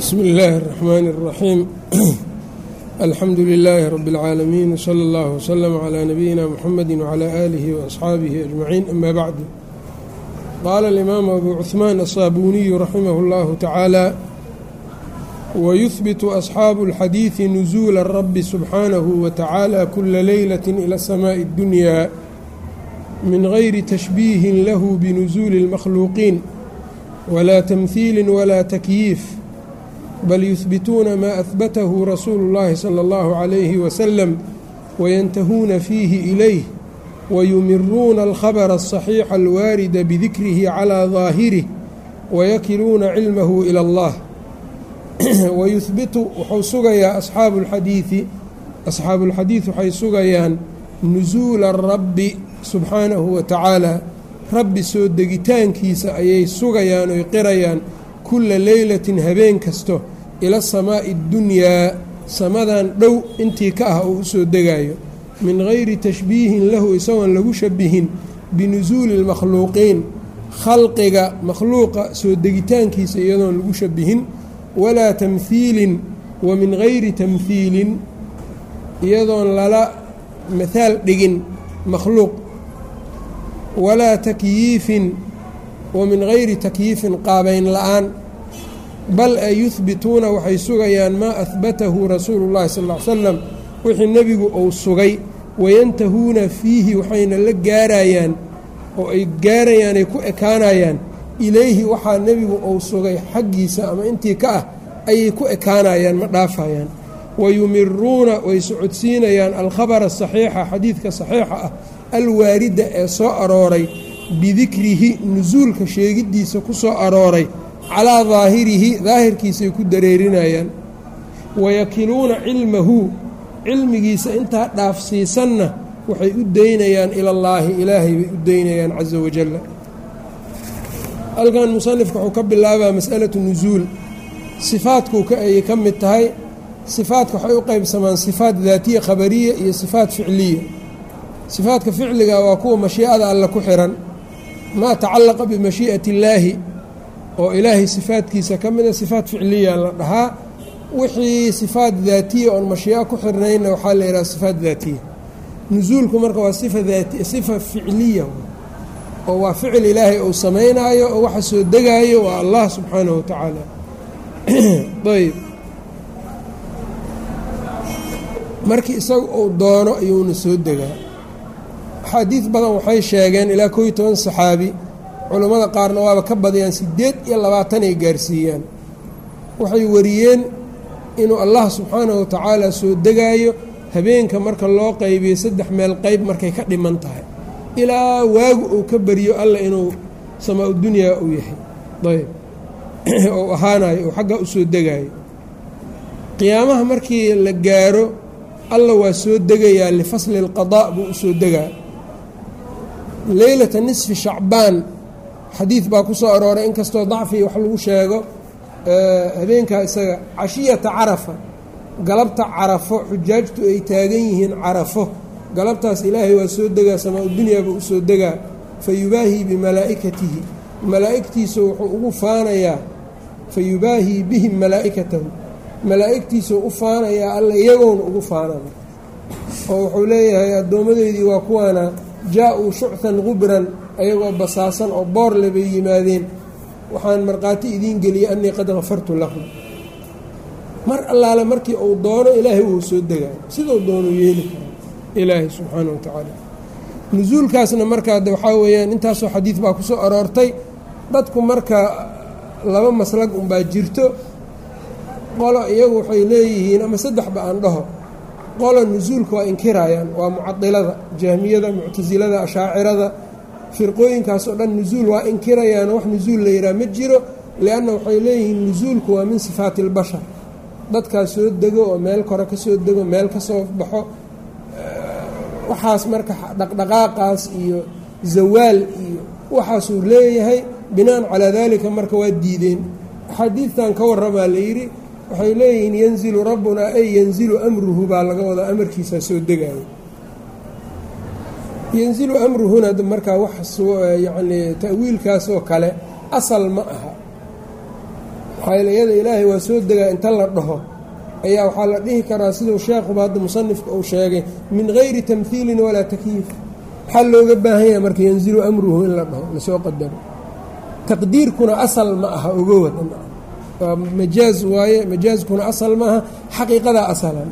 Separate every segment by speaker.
Speaker 1: bsmi اllaahi الرaxmaan الraxiim alxamdu lilaahi rabi اlcaalamiin wslى اllah wslm clى nabiyina mxamedi wclى aalihi waasxaabihi ajmaciin ama bacdu qaala alimaamu abu cuثmaan aلsaabuniyu raximah اllahu tacaala wayuhbitu asxaabu اlxadiidi nuzuula اrabi subxaanahu watacaala kula leylaة ilى samaaءi اddunya min gayri tashbiihin lahu binusuuli اlmakhluuqiin wlaa tamhiili walaa takyiif bal yuhbituuna maa ahbatahu rasuulu اllahi sala اllahu calayhi wasalam wayantahuuna fiihi ilayh wayumiruuna alkhabara asaxiixa alwaarida bidikrihi calaa daahirih wayakiluuna cilmahu ila allah wayuhbitu wuxuu sugayaa asxaabu lxadiidi asxaabuulxadiid waxay sugayaan nusuula rabbi subxaanahu wa tacaala rabbi soo degitaankiisa ayay sugayaan oy qirayaan kulla leylatin habeen kasto ila samaa'i اddunyaa samadan dhow intii ka ah oo u soo degayo min gayri tashbiihin lahu isagoon lagu shabihin binusuuli اlmakhluuqiin khalqiga makhluuqa soo degitaankiisa iyadoon lagu shabihin walaa tamhiilin wa min gayri tamhiilin iyadoon lala mahaal dhigin makhluuq walaa takyiifin wa min gayri takyiifin qaabayn la'aan bal ay yuhbituuna waxay sugayaan maa ahbatahu rasuulu llahi sal ly slam wixii nebigu uu sugay wayantahuuna fiihi waxayna la gaarayaan oo ay gaarayaan ay ku ekaanayaan ilayhi waxaa nebigu uu sugay xaggiisa ama intii ka ah ayay ku ekaanayaan ma dhaafayaan. Wayumiruuna way socodsiinayaan alkhabara asaxiixa xadiidka saxiixa ah alwaarida ee soo arooray bidikrihi nusuulka sheegiddiisa ku soo arooray calaa daahirihi daahirkiisay ku dareerinayaan. Wayakiluuna cilmahu cilmigiisa intaa dhaafsiisanna waxay u daynayaan ilallaahi ilaahay bay u daynayaan casa wajalla halkan musanifka wuxuu ka bilaabaa masalatu nusuul sifaadku ayay ka mid tahay sifaadka waxay u qeybsamaan sifaat daatiya khabariya iyo sifaat ficliya. Sifaadka ficliga waa kuwa mashiicada alle ku xiran. Maa tacallaqa bimashii'ati illaahi oo ilaahay sifaadkiisa ka mida sifaat ficliya la dhahaa wixii sifaat daatiya oon mashiico ku xirnaynna waxaa la yidhaha sifaat daatiya. Nusuulku marka waa sifa daati sifa ficliya oo waa ficil ilaahay uu samaynaayo oo waxa soo degaayo waa allah subxaanahu wa tacaala. Ayb markii isaga uu doono ayuuna soo degaa. Axaadiid badan waxay sheegeen ilaa iyo toban saxaabi culammada qaarna waaba ka badiyaan siddeed iyo labaatan ay gaarsiiyaan. Waxay wariyeen inuu allah subxaanahu wa tacaala soo degaayo habeenka marka loo qaybiyo saddex meel qeyb markay ka dhiman tahay. Ilaa waagu uu ka beriyo alla inuu samaa-u uu yahay. Ayb. Ou ahaanayo uu xaggaa u soo degaayo. Qiyaamaha markii la gaaro alla waa soo degayaa lifasli اlqadaa buu u soo degaa. Leylata nisfi shacbaan xadiid baa ku soo arooray inkastoo dacfi wax lagu sheego habeenkaa isaga cashiyata carafa galabta carafo xujaajtu ay taagan yihiin carafo. Galabtaas ilaahay waa soo degaa samaa udunyaa buu u soo degaa. Fa yubaahii bimalaa'ikatihi malaa'igtiisa wuxuu ugu faanayaa. Fa yubaahii bihim malaa'ikatahu. Malaa'igtiisuu u faanayaa alla iyagoona ugu faanana. Oo wuxuu leeyahay addoommadeydii waa kuwaana jaa-uu shuchan qubran ayagoo basaasan oo boorle bay yimaadeen. Waxaan markhaati idiin geliyey annii qad kafartu lahum mar allaale markii uu doono ilaahay wuu soo degaa. Siduu doonuu yeeli karaa ilaahay subxaana wa tacaala. Nusuulkaasna markaa waxaa weeyaan intaasoo xadiid baa ku soo aroortay. Dadku marka laba maslag unbaa jirto. Qolo iyagu waxay leeyihiin ama saddexba aan dhaho. Qolo nusuulka waa inkirayaan waa mucadilada jahmiyada muctasilada ashaacirada firqooyinkaasoo dhan nusuul waa inkirayaan wax nusuul la yidhaha ma jiro lianna waxay leeyihiin nusuulku waa min sifaati اlbashar dadkaas soo dego oo meel kore ka soo dego meel ka soo baxo waxaas marka dhaqdhaqaaqaas iyo zawaal iyo waxaasuu leeyahay binaan calaa dalika marka waa diideen. Axaadiidtan ka warramaa la yidhi waxay leeyihiin yanzilu rabbunaa ay yanzilu amruhu baa laga wadaa amarkiisaa soo degayo yanzilu amruhuna markaa wax yacni ta'wiilkaasoo kale asal ma aha. Xayliyada ilaahay waa soo degaa inta la dhaho. Ayaa waxaa la dhihi karaa siduu sheekhuba hadda musanifka uu sheegay min gayri tamhiilin walaa takyiif maxaa looga baahan yahay marka yanzilu amruhu in la dhaho la soo qadaro. Taqdiirkuna asal ma aha ogo wadan waa majaaz waaye majaazkuna asal maaha xaqiiqadaa asalan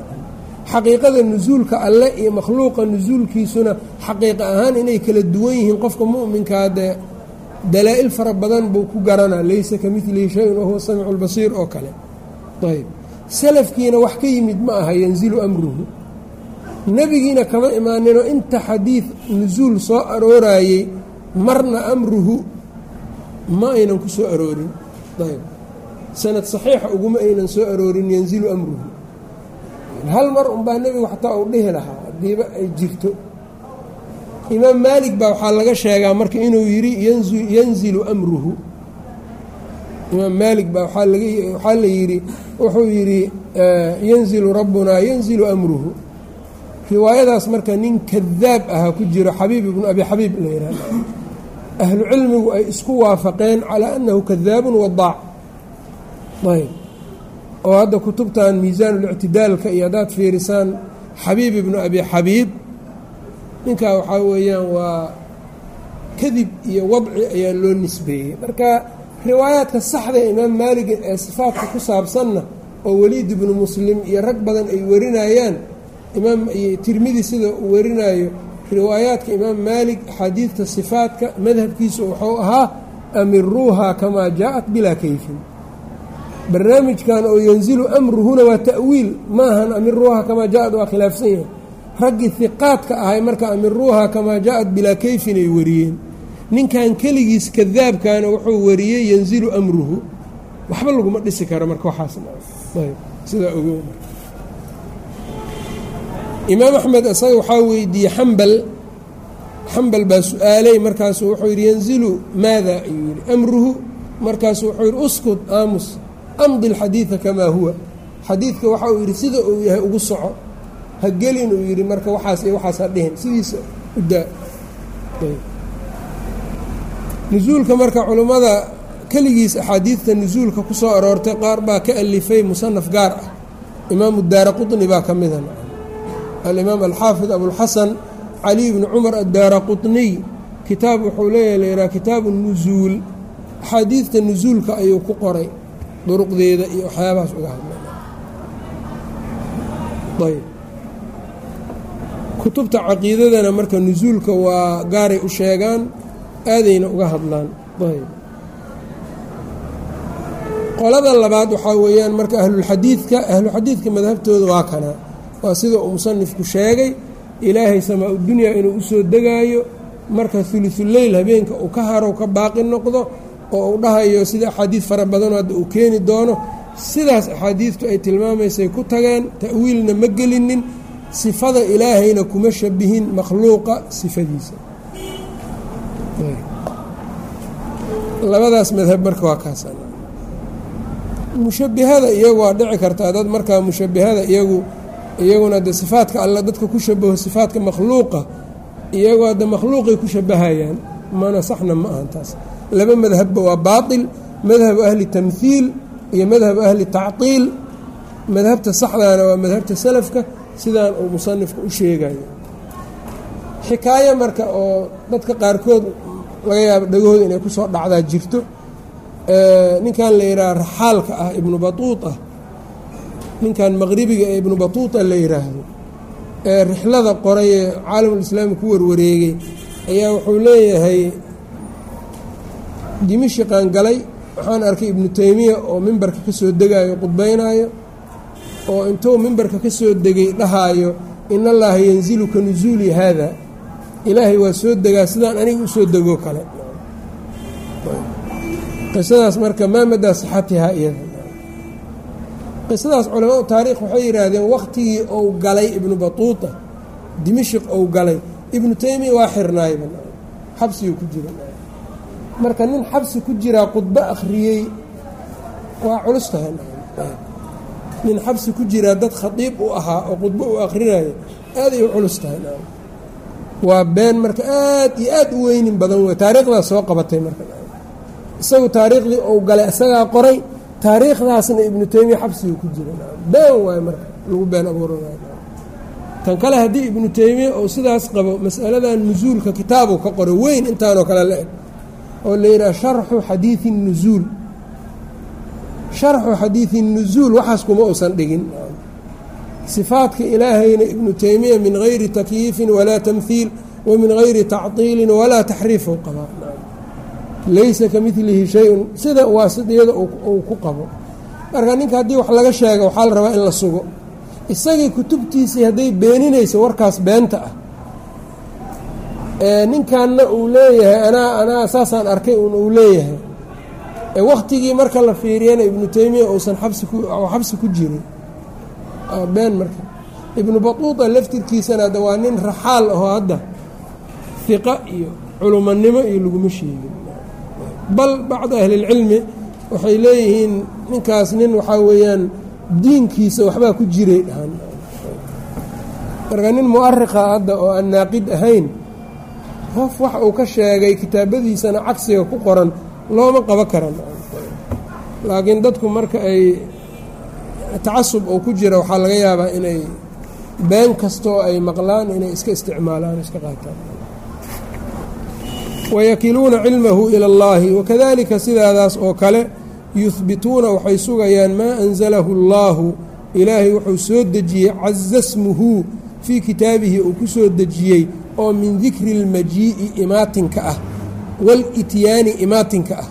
Speaker 1: xaqiiqada nusuulka alle iyo makhluuqa nusuulkiisuna xaqiiqa ahaan inay kala duwan yihiin qofka mu'minkaa dee dalaa-il fara badan buu ku garanaa laysa ka milihi shay-un wahuwa samicu lbasiir oo kale. Ayb salafkiina wax ka yimid ma aha yanzilu amruhu. Nebigiina kama imaaninoo inta xadiid nusuul soo aroorayey marna amruhu ma aynan ku soo aroorin. Ayb sanad saxiixa uguma aynan soo aroorin yanzilu amruhu hal mar unbaa nebigu xataa uu dhihi lahaa haddiiba ay jirto. Imaam maalik baa waxaa laga sheegaa marka inuu yidhi yanzilu amruhu. Imaam maalik baa waxaa la yidhi wuxuu yidhi yanzilu rabbunaa yanzilu amruhu. Riwaayadaas marka nin kadaab ahaa ku jiro xabiib ibnu abi xabiib la yihahda ahlu ay isku waafaqeen calaa annahu kadaabun wadaac ayb oo hadda kutubtan miisaanulictidaalka iyo haddaad fiirisaan xabiib ibnu abi xabiib ninkaa waxaa weeyaan waa kadib iyo wadci ayaa loo nisbeeyey. Marka riwaayaadka saxda imaam maalig ee sifaadka ku saabsanna oo weliid ibnu muslim iyo rag badan ay warinayaan imaam tirmidi sida uu warinayo riwaayaadka imaam maalig axaadiidta sifaadka madhabkiisu wuxuu ahaa amiruuha kamaa jaa-at bilaa kayfin barnaamijkan oo yanzilu amruhuna waa ta'wiil. Maahan amiruuha kamaa jaa-ad waa khilaafsan yahay. Raggii hiqaadka ahay marka amiruuha kamaa jaa-ad bilaa kayfin ay wariyeen. Ninkan keligiis kadaabkana wuxuu wariyey yanzilu amruhu. Waxba laguma dhisi karo marka waxaasidaa ogo imaam axmed isaga waxaa weydiiyey xambal xambal baa su'aalay markaasu wuxuu yidhi yanzilu maada ayuu yidhi amruhu. Markaasu wuxuu yidhi uskud aamus amdi alxadiida kamaa huwa. Xadiidka waxa uu yidhi sida uu yahay ugu soco ha gelin uu yidhi marka waxaas iyo waxaas ha dhihin sidiisa u daa. Nusuulka marka culummada keligiis axaadiidta nusuulka ku soo aroortay qaar baa ka alifay musanaf gaar ah. Imaamu daara qutni baa ka mida alimaam alxaafid abulxasan cali bni cumar addaara qutniy kitaab wuxuu leeyahay layihaha kitaabu nusuul axaadiidta nusuulka ayuu ku qoray duruqdeeda iyo waxyaabahaas uga hadlay. Ayb kutubta caqiidadana marka nusuulka waa gaaray u sheegaan aadayna uga hadlaan. Ayb qolada labaad waxaa weeyaan marka ahlulxadiidka ahluxadiidka madhabtooda waa kana. Waa sida uu musanifku sheegay ilaahay samaa udunyaa inuu u soo degaayo marka hulutuleyl habeenka uu ka harow ka baaqi noqdo oo uu dhahayo sida axaadiid fara badanoo hadda uu keeni doono sidaas axaadiidtu ay tilmaamaysay ku tageen ta'wiilna ma gelinin sifada ilaahayna kuma shabihin makhluuqa sifadiisa. Labadaas madhab marka waa kaas mushabihada iyagu waa dhici kartaa dad markaa mushabihada iyagu iyaguna de sifaadka alle dadka ku shabaho sifaadka makhluuqa iyagu hadda makhluuqay ku shabahayaan mana saxna ma ahan taas laba madhabba waa baatil madhabu ahli tamhiil iyo madhabu ahli tactiil. Madhabta saxdaana waa madhabta salafka sidaan uu musanifka u sheegayo xikaayo marka oo dadka qaarkood laga yaabo dhagahooda inay ku soo dhacdaa jirto ninkan la yidhaha raxaalka ah ibnu batuuta ninkan maqribiga ee ibnu batuuta la yidhaahdo ee rixlada qoray ee caalamulislaami ku warwareegay ayaa wuxuu leeyahay dimishiqan galay. Waxaan arkay ibnu teymiya oo mimbarka ka soo degaayo qudbaynaayo oo intuu mimbarka ka soo degay dhahaayo in allaaha yanzilu nusuuli haada ilaahay waa soo degaa sidaan aniga u soo degoo kale. Qisadaas marka maa madaa sixatihaa iyada? Qisadaas culamadu taariikh waxay yidhaahdeen wakhtigii ou galay ibnu batuuta dimashiq ou galay. Ibnu teymiya waa xirnaayba xabsiguu ku jira marka nin xabsi ku jiraa khudbo akhriyey waa culus tahay. Nin xabsi ku jiraa dad khadiib u ahaa oo khudbo uu akhrinayo aaday u culus tahay. Waa been marka aad iyo aad u weynin badan wey taariikhdaas soo qabatay marka. Isagu taariikhdii ou galay isagaa qoray taariikhdaasna ibnu taymiya xabsiga ku jira been waayo marka lagu been abuuranayo tan kale haddii ibnu taymiya uu sidaas qabo masaladan nusuulka kitaabu ka qoro weyn intaanoo kale la eg oo la yidhaha sharxu xadiidi nusuul sharxu xadiidi nusuul waxaas kuma uusan dhigin. Sifaadka ilaahayna ibnu taymiya min gayri takyiifin walaa tamhiil wa min gayri tacطiilin walaa taxriifu qabaa laysa ka milihi shay-un sida waasidiyada uu ku qabo. Marka ninka haddii wax laga sheega waxaa la rabaa in la sugo. Isagii kutubtiisii hadday beeninayso warkaas beenta ah ninkanna uu leeyahay anaa anaa saasaan arkay un uu leeyahay. Waktigii marka la fiiriyana ibnu taymiya uusan xabsi ku xabsi ku jirin. Been marka. Ibnu batuuta laftirkiisana hadda waa nin raxaal ahoo hadda hiqa iyo culumanimo iyo laguma sheegin. Bal bacdu ahlilcilmi waxay leeyihiin ninkaas nin waxaa weeyaan diinkiisa waxbaa ku jiray dhahan marka nin mu'ariqa hadda oo aan naaqid ahayn qof wax uu ka sheegay kitaabadiisana cagsiga ku qoran looma qabo karan. Laakiin dadku marka ay tacasub oo ku jira waxaa laga yaabaa inay been kastoo ay maqlaan inay iska isticmaalaan iska qaataan. Wayakiluuna cilmahu ila اllahi wakadalika sidaadaas oo kale yuhbituuna waxay sugayaan maa anzalahu اllahu ilaahay wuxuu soo dejiyey caza smuhu fii kitaabihi uu ku soo dejiyey oo min dikri اlmajii'i imaatinka ah wاlityaani imaatinka ah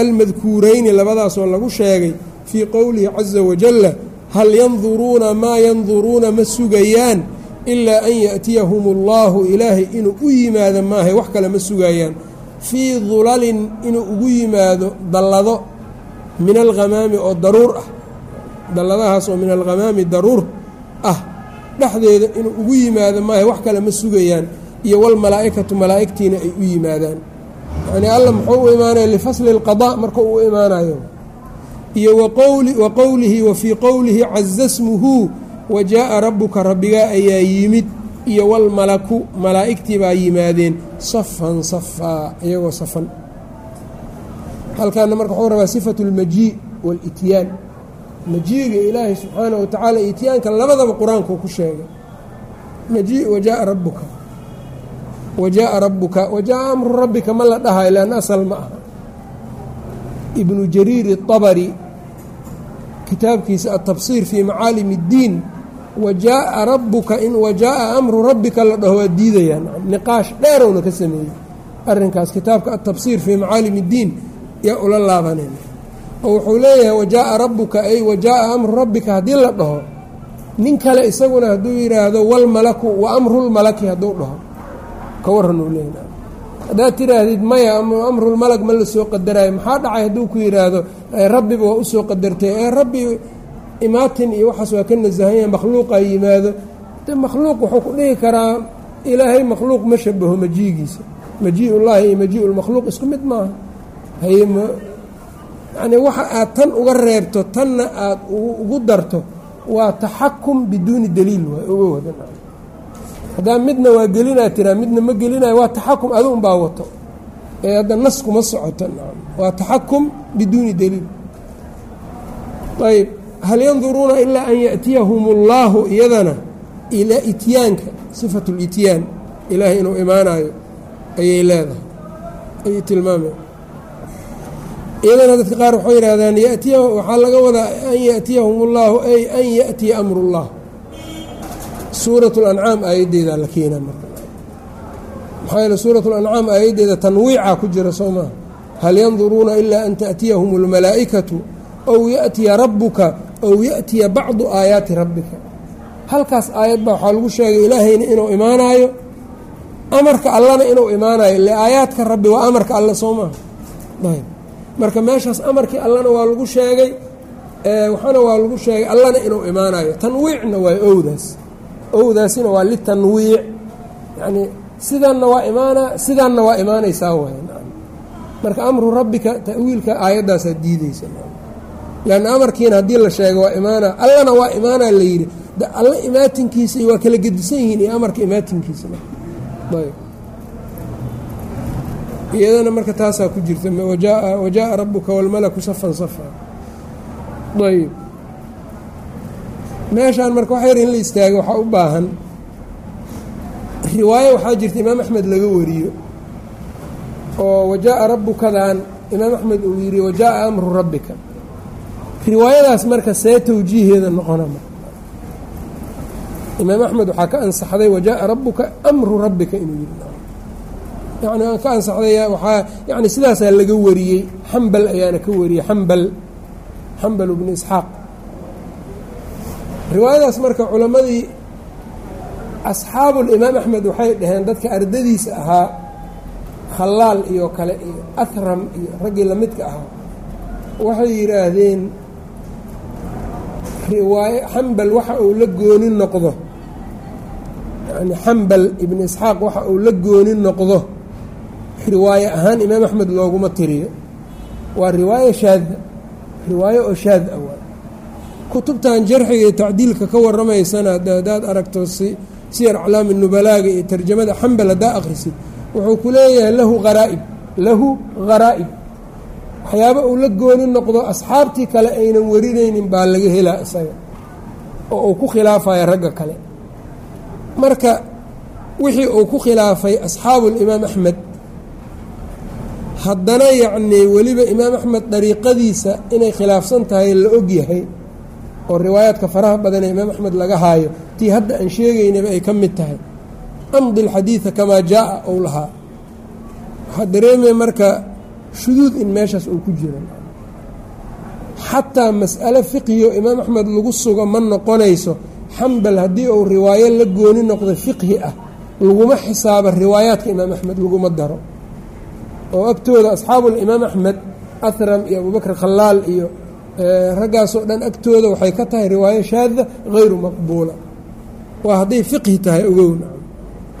Speaker 1: almadkuurayni labadaasoo lagu sheegay fii qowlihi caza wajalla hal yanduruuna maa yanduruuna ma sugayaan ilaa an yaأtiyahum اllahu ilaahay inuu u yimaado maahay wax kale ma sugayaan fii dulalin inuu ugu yimaado dallado min alghamaami oo daruur ah dalladahaas oo min alghamaami daruur ah dhexdeeda inuu ugu yimaado maahay wax kale ma sugayaan iyo walmalaa'ikatu malaa'igtiina ay u yimaadaan yacnii alla muxuu u imaanaya lifasli اlqadaa marka uu u imaanayo iyo wa qowlihi wa fii qowlihi caza smuhu wa jaa'a rabbuka rabbigaa ayaa yimid iyo walmalaku malaa'igtii baa yimaadeen safan safaa iyagoo safan halkaana marka wuxuu rabaa sifatu اlmajii waاlityaan majiiga ilaahay subxaanah wa tacaala ityaanka labadaba qur-aankuu ku sheegay maji wa jaaa rabbuka wa jaaa rabbuka wa jaaa amru rabbika ma la dhahayo leanna asal ma aha ibnu jariir الطabri kitaabkiisa aلtabصir fii macaalim الdiin wa jaaa rabuka in wa jaaa amru rabbika la dhaho waa diidayaan niqaash dheerowna ka sameeyey arrinkaas kitaabka aلtabصir fii macaalim الdiin yaa ula laabaneen oo wuxuu leeyahay wa jaaa rabuka ay wa jaaa amru rabbika haddii la dhaho nin kale isaguna hadduu yidhaahdo walmalaku wa amrulmalaki hadduu dhaho. Ka waran uu leeyahy haddaad tiraahdid maya amrulmalag ma la soo qadarayo. Maxaa dhacay hadduu ku yidhaahdo rabbiba waa u soo qadartay. Ee rabbi imaatin iyo waxaas waa ka nasahanya makhluuqa yimaado. De makhluuq wuxuu ku dhihi karaa ilaahay makhluuq ma shabaho majiigiisa. Majii-ullaahi iyo majii-ulmakhluuq isku mid maaha yacnii waxa aad tan uga reebto tanna aad ugu darto waa taxakum biduuni daliil waay uga wadan haddaa midna waa gelinaa tiraa midna ma gelinayo waa taxakum adu unbaa wato ee hadda nas kuma socoto waa taxakum biduuni daliil ayb hal yanduruuna ilaa an yaأtiyahum اllaahu iyadana ilaa ityaanka sifatu اlityaan ilaahay inuu imaanayo ayay leedahay ayay tilmaamay iyadana dadka qaar waxay yidhahdaan yatiya waxaa laga wadaa an yaأtiyahum اllahu ay an yaأtiya amr اllah suuraة اlancaam aayaddeeda la keenaa marka maxaa yeele suuraة اlancaam aayaddeeda tanwiica ku jira soo maha hal yanduruuna ilaa an taأtiyahum اlmalaa'ikatu ow yaأtiya rabbuka ow yaأtiya bacdu aayaati rabbika halkaas aayad baa waxaa lagu sheegay ilaahayna inuu imaanaayo amarka allana inuu imaanayo ile aayaadka rabbi waa amarka alle soo maha ayb marka meeshaas amarkii allana waa lagu sheegay waxaana waa lagu sheegay allana inuu imaanayo. Tanwiicna waa owdaas. Owdaasina waa litanwiic. Yacnii sidanna waa imaanaa sidaanna waa imaanaysaa waay. Marka amru rabbika ta'wiilka aayaddaasaa diideysa leanna amarkiina haddii la sheego waa imaanaa allana waa imaanaa la yidhi. De alla imaatinkiisa waa kala gedisan yihiin iyo amarka imaatinkiisa iyadana marka taasaa ku jirta wajaءa rabuka wاlmalaku safan safa ayb meeshaan marka wax yar in la istaago waxaa u baahan riwaayo waxaa jirta imaam axmed laga wariyo oo wajaءa rabukadan imaam axmed uu yidhi wajaءa amru rabbika riwaayadaas marka see tawjiiheeda noqona imaam axmed waxaa ka ansaxday wajaءa rabuka amru rabbika inuu yidhi yani aan ka ansaxday waaa yani sidaasaa laga wariyey xambal ayaana ka wariyey xambal xambal bnu isxaaq. Riwaayadaas marka culammadii asxaabulimaam axmed waxay dhaheen dadka ardadiisa ahaa khallaal iyo kale iyo ahram iyo raggii lamidka ahaa waxay yidhaahdeen riwaaye xambal waxa uu la gooni noqdo. Yani xambal ibnu isxaaq waxa uu la gooni noqdo riwaaye ahaan imaam axmed looguma tiriyo. Waa riwaaye shaada riwaaye oo shaad ah waa. Kutubtan jarxiga iyo tacdiilka ka waramaysana haddaad aragto siyar aclaami nubalaaga iyo tarjamada xambal haddaa akhrisid wuxuu ku leeyahay lahu haraa'ib lahu haraa'ib waxyaaba uu la gooni noqdo asxaabtii kale aynan warinaynin baa laga helaa isaga oo uu ku khilaafaya ragga kale. Marka wixii uu ku khilaafay asxaabulimaam axmed haddana yacnii weliba imaam axmed dariiqadiisa inay khilaafsan tahay la og yahay oo riwaayaadka faraha badan ee imaam axmed laga haayo tii hadda aan sheegaynaba ay ka mid tahay. Amdi alxadiida kamaa jaa-a ou lahaa. Waxaa dareemaya marka shuduud in meeshaas uu ku jiro. Xataa mas'ale fiqhiyo imaam axmed lagu sugo ma noqonayso xambal haddii uu riwaayo la gooni noqdo fiqhi ah laguma xisaabo riwaayaadka imaam axmed laguma daro oo agtooda asxaabulimaam axmed ahram iyo abubakr khallaal iyo raggaasoo dhan agtooda waxay ka tahay riwaayo shaada hayru maqbuula. Waa hadday fiqhi tahay ogowna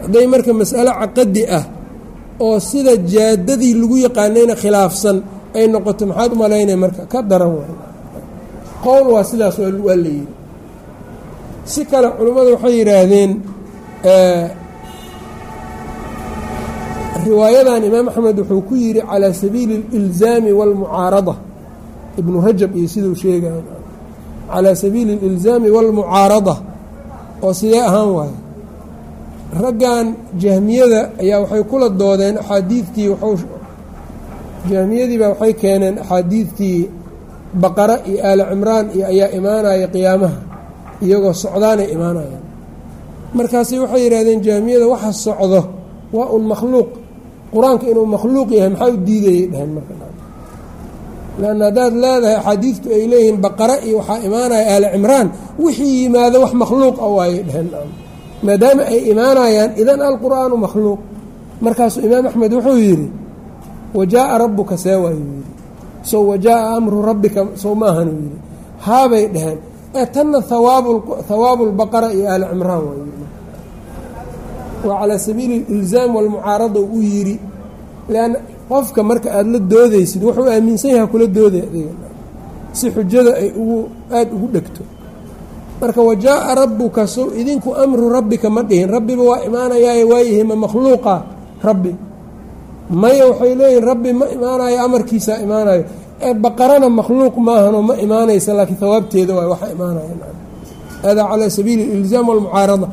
Speaker 1: hadday marka mas'alo caqadi ah oo sida jaadadii lagu yaqaanayna khilaafsan ay noqoto maxaad u malaynaya marka? Ka daran waay qowl waa sidaas waa la yidhi. Si kale culimmadu waxay yidhaahdeen riwaayadan imaam axmed wuxuu ku yidhi calaa sabiili اlilzaami wاlmucaarada ibnu rajab iyo siduu sheegaya calaa sabiili اlilzaami wاlmucaarada oo sidee ahaan waayo raggan jahmiyada ayaa waxay kula doodeen axaadiidtii jahmiyadiibaa waxay keeneen axaadiidtii baqara iyo aali cimraan iyo ayaa imaanaya qiyaamaha iyagoo socdaanay imaanayaan markaasi waxay yidhahdeen jahmiyada waxa socdo waa un makhluuq qur'aanka inuu makhluuq yahay maxaa u diidayay? Dheheen marka lanna haddaad leedahay axaadiidtu ay leeyihiin baqara iyo waxaa imaanaya aali cimraan wixii yimaado wax makhluuq a waayay dheheen maadaama ay imaanayaan idan alqur'aanu makhluuq. Markaasuu imaam axmed wuxuu yidhi wajaaa rabuka see waayuu yidhi. Sow wajaaa amru rabbika sow maahanuu yidhi. Haabay dheheen ee tanna hawaabu lbaqara iyo aali cimraan waay waa calaa sabiili ilzaam walmucaarada u yidhi lanna qofka marka aada la doodaysid wuxuu aaminsan yaha kula dooday si xujada ay ugu aada ugu dhegto. Marka wajaaa rabuka sow idinku amru rabbika ma dhihin. Rabbiba waa imaanayaaye waayahay ma makhluuqa rabbi. Maya waxay leeyihiin rabbi ma imaanayo amarkiisaa imaanayo ee baqarana makhluuq maahanoo ma imaanaysa laakiin hawaabteeda waay waxa imaanaya. Hada calaa sabiili ilzaam walmucaarada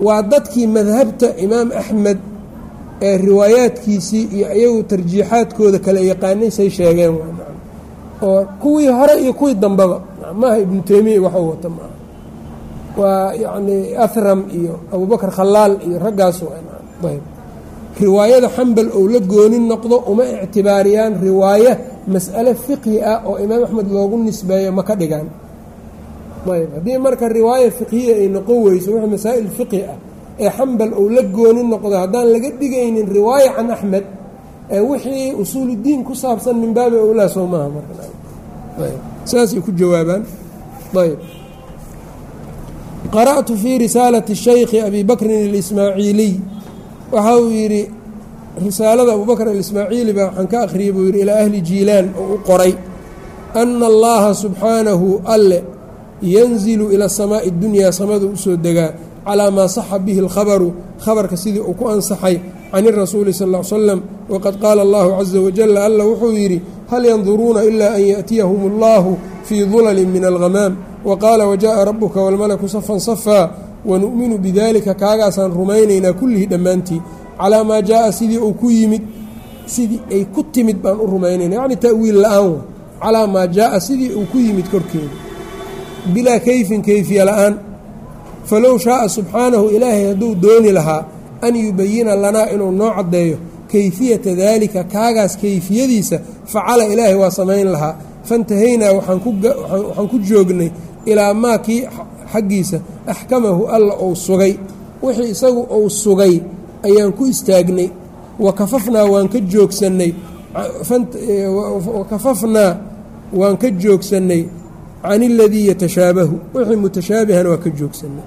Speaker 1: waa dadkii madhabta imaam axmed ee riwaayaadkiisii iyo iyagu tarjiixaadkooda kale yaqaanay say sheegeen oo kuwii hore iyo kuwii dambeba maaha ibnu teymiya waxuu wata maaha waa yacni ahram iyo abubakr khalaal iyo raggaas ayb riwaayada xambal ou la gooni noqdo uma ictibaariyaan riwaaye mas'ale fiqhi ah oo imaam axmed loogu nisbeeyo ma ka dhigaan ayb haddii marka riwaaya fiqhiya ay noqon weyso wixii masaa'il fiqhi ah ee xambal ou la gooni noqdo haddaan laga dhigaynin riwaaya can axmed ee wixii usuuludiin ku saabsan min baabi owlaa soo maaha marsaasay ku jawaabaan. Ayb. Qara'tu fii risaalati shaykhi abi bakrin اlismaaciiliy waxa uu yidhi risaalada abubakr alismaaciili baa waxaan ka akhriyey buu yidhi ilaa ahli jiilaan oo u qoray ana allaha subxaanahu alle yanzilu ila samaa'i اdunyaa samadu usoo degaa calaa maa saxa bihi اlkhabaru khabarka sidii uu ku ansaxay can irasuuli sal ll ly slam waqad qaala allahu caza wajala alla wuxuu yidhi hal yanduruuna ilaa an yaأtiyahum اllahu fii dulali min alghamaam waqaala wajaءa rabuka wاlmalaku safan safaa wanu'minu bidalika kaagaasaan rumaynaynaa kullihii dhammaantii calaa maa jaaa sidii uu ku yimid sidii ay ku timid baan u rumaynayna yacni ta'wiil la-aan wa calaa maa jaaa sidii uu ku yimid korkeeda bilaa kayfin kayfiya la'aan. Falow shaaa subxaanahu ilaahay hadduu dooni lahaa an yubayina lanaa inuu noo caddeeyo kayfiyata daalika kaagaas kayfiyadiisa facala ilaahay waa samayn lahaa. Fantahaynaa waxaan ku joognay ilaa maa kii xaggiisa axkamahu alla ou sugay. Wixii isagu ou sugay ayaan ku istaagnay. Wa kafafnaa waan ka joogsannay. Wa kafafnaa waan ka joogsannay can iladii yatashaabahu wixii mutashaabihan waa ka joogsannay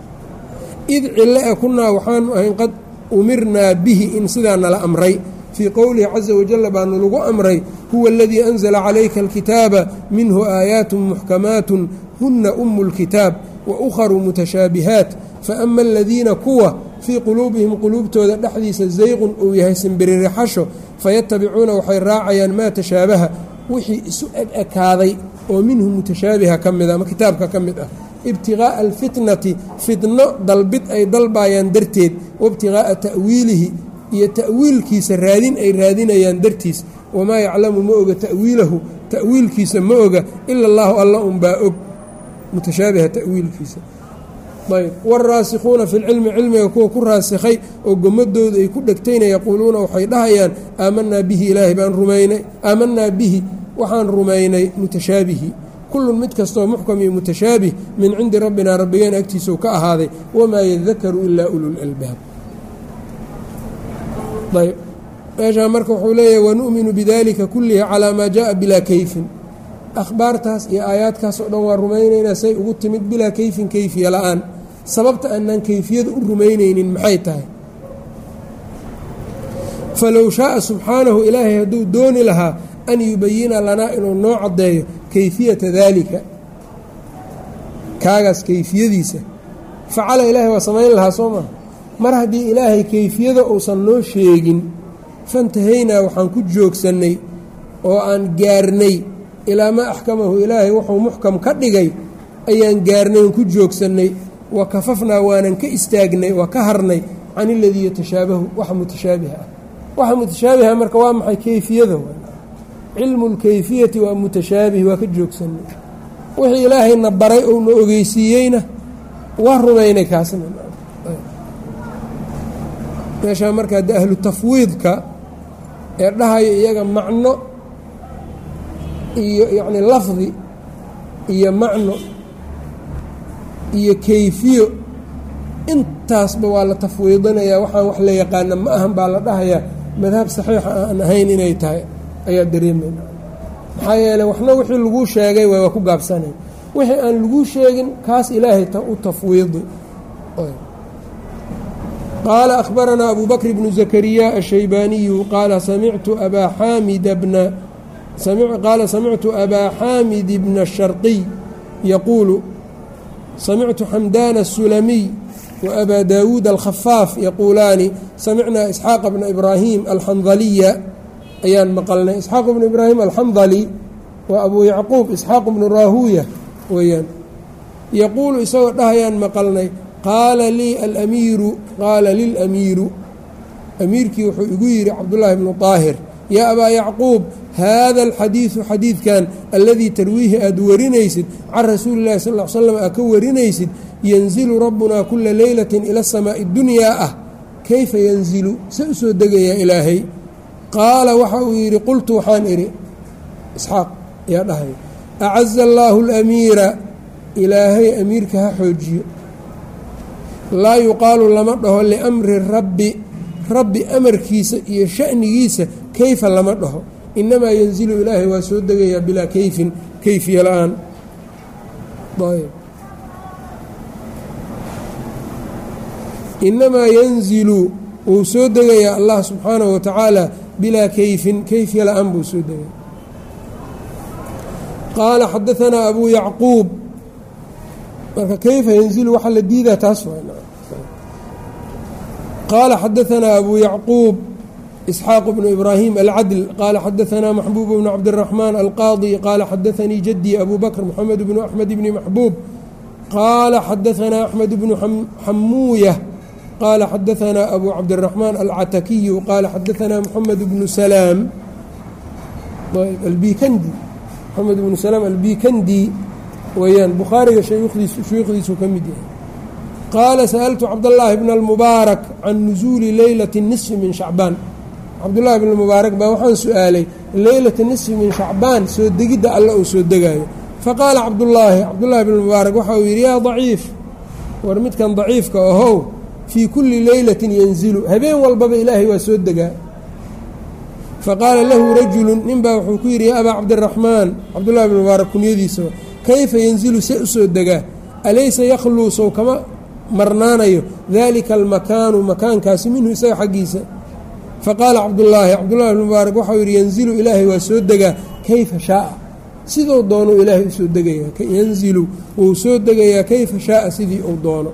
Speaker 1: id cilo e kunnaa waxaanu ahayn qad umirnaa bihi in sidaa nala amray fii qowlihi caza wajalla baanu lagu amray huwa aladii anzala calayka alkitaaba minhu aayaatun muxkamaatun huna umu lkitaab wa ukharu mutashaabihaat faama aladiina kuwa fii quluubihim quluubtooda dhexdiisa zayqun uu yahay simbiririxasho fayatabicuuna waxay raacayaan maa tashaabaha wixii isu eg ekaaday oo minhu mutashaabiha ka mid a ama kitaabka ka mid ah ibtiqaa'a alfitnati fitno dalbid ay dalbayaan darteed waibtiqaa'a ta'wiilihi iyo ta'wiilkiisa raadin ay raadinayaan dartiis wamaa yaclamu ma oga ta'wiilahu ta'wiilkiisa ma oga ila allaahu alla unbaa og mutashaabiha ta'wiilkiisa. Ayb wاlraasikhuuna fi lcilmi cilmiga kuwa ku raasikhay oo gomadooda ay ku dhegtayna yaquuluuna waxay dhahayaan aamanaa bihi ilaahay baan rumaynay aamanaa bihi waxaan rumaynay mutashaabihi. Kullun mid kastoo muxkam iyo mutashaabih min cindi rabbina rabbigeen agtiisau ka ahaaday wamaa yadakaru ilaa ululalbaab ayb meeshaa marka wuxuu leeyahay wanu'minu bidalika kullihi calaa maa jaءa bilaa kayfin. Akhbaartaas iyo aayaadkaas oo dhan waa rumaynaynaa say ugu timid bilaa kayfin kayfiya la'aan. Sababta aanaan kayfiyada u rumaynaynin maxay tahay? Falow shaaa subxaanahu ilaahay hadduu dooni lahaa an yubayina lanaa inuu noo caddeeyo kayfiyata daalika. Kaagaas kayfiyadiisa. Facala ilaahay waa samayn lahaa soo maha mar haddii ilaahay kayfiyada uusan noo sheegin fantahaynaa waxaan ku joogsannay oo aan gaarnay ilaa maa axkamahu ilaahay wuxuu muxkam ka dhigay ayaan gaarnay oon ku joogsannay. Wa kafafnaa waanan ka istaagnay waa ka harnay can iladii yatashaabahu waxa mutashaabiha ah. Waxa mutashaabiha marka waa maxay kayfiyada cilmu lkayfiyati waa mutashaabih waa ka joogsanay. Wixii ilaahayna baray ouna ogeysiiyeyna waa rumaynay kaasna meeshaa marka hadde ahlu tafwiidka ee dhahayo iyaga macno iyo yacni lafdi iyo macno iyo kayfiyo intaasba waa la tafwiidinayaa waxaan wax la yaqaana ma ahan baa la dhahayaa. Madhab saxiixa aan ahayn inay tahay ayaa dareemayna maxaa yeeley waxna wixii laguu sheegay waa ku gaabsanay. Wixii aan laguu sheegin kaas ilaahay u tafwiidi. Qaala akhbaranaa abu bakr bnu zakariya ashaybaaniyu qaala samictu abaa xaamida bna qaala samictu abaa xaamid bna sharqiy yaquulu samictu xamdaana الsulamiy waabaa daawuud alkhafaaf yaquulaani samicnaa isxaaqa bna ibraahim alxandaliya ayaan maqalnay. Isxaaq bnu ibraahim alxandali waa abu yacquub isxaaq bnu raahuuya weyaan yaquulu isagoo dhahayaan maqalnay qaala lii alamiiru qaala lilamiiru amiirkii wuxuu igu yidhi cabdullaahi bnu daahir yaa abaa yacquub haada alxadiidu xadiidkan alladii tarwiihi aad warinaysid can rasuuli illahi sal l slam aad ka warinaysid yanzilu rabbunaa kula leylatin ila asamaa'i dunyaa ah. Kayfa yanzilu? Se u soo soo degayaa ilaahay qaala waxa uu yidhi qultu waxaan idhi isxaaq yaa dhahay acaza allaahu alamiira ilaahay amiirka ha xoojiyo. Laa yuqaalu lama dhaho liamri rabbi rabbi amarkiisa iyo sha'nigiisa kayfa lama dhaho. Inamaa yanzilu ilaahay waa soo degayaa bilaa kayfin kayfiya la'aan. Inamaa yanzilu wuu soo degayaa allah subxaanahu wa tacaala bilaa kayfin kayfiya la'aan buu soo degay qaala xadaanaa abuu yacquub marka kayfa yanzilu waxaa la diidaa taas qaala xadaanaa abuu yacquub isxaaq bnu ibraahim alcadl qaala xadaanaa maxbuub bnu cabdiraxmaan alqaadi qaala xadaanii jadii abu bakr moxamed bnu axmed bni maxbuub qaala xadaanaa axmed bnu xamuuya qaala xadaanaa abu cabdiraxmaan alcatakiyu qaala xadaanaa moxamed bnu salaam albikandi moxamed bnu salaam albikandi weyaan bukhaariga shuyuukhdiisu ka mid yahay qaala sa'altu cabdallaahi bna almubaarak can nusuuli leylati nisfi min shacbaan cabdullaahi bn mubaarak baa waxaan su'aalay leylata nisfi min shacbaan soo degidda alle uu soo degaayo faqaala cabdullaahi cabdullaahi bn mubaarak waxa uu yidhi yaa daciif war midkan daciifka ahow fii kulli leylatin yanzilu. Habeen walbaba ilaahay waa soo degaa faqaala lahu rajulun ninbaa wuxuu ku yidhi abaa cabdiraxmaan cabdullahi bn mubaarak kunyadiisa kayfa yanzilu? Se u soo degaa alaysa yakhluu sow kama marnaanayo. Dalika almakaanu makaankaasi minhu isaga xaggiisa. Faqaala cabdullaahi cabdullahi bn mubaarak waxau yidhi yanzilu ilaahay waa soo degaa kayfa shaaa? Siduu doonuu ilaahay u soo degayaa yanzilu wuu soo degayaa kayfa shaaa? Sidii uu doono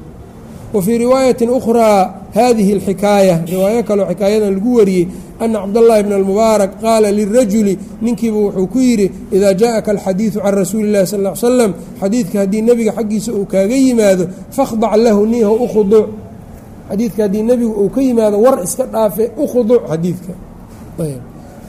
Speaker 1: wa fii riwaayatin ukhraa hadihi alxikaaya riwaayo kaloo xikaayadan lagu wariyey ana cabdاllahi bn almubaarak qaala lirajuli ninkiiba wuxuu ku yidhi idaa jaaءaka alxadiidu can rasuuli اllahi sal ly slam xadiidka haddii nebiga xaggiisa uu kaaga yimaado fakhdac lahu niho u khuduuc xadiidka haddii nebigu uu ka yimaado war iska dhaafe u khuduuc xadiidka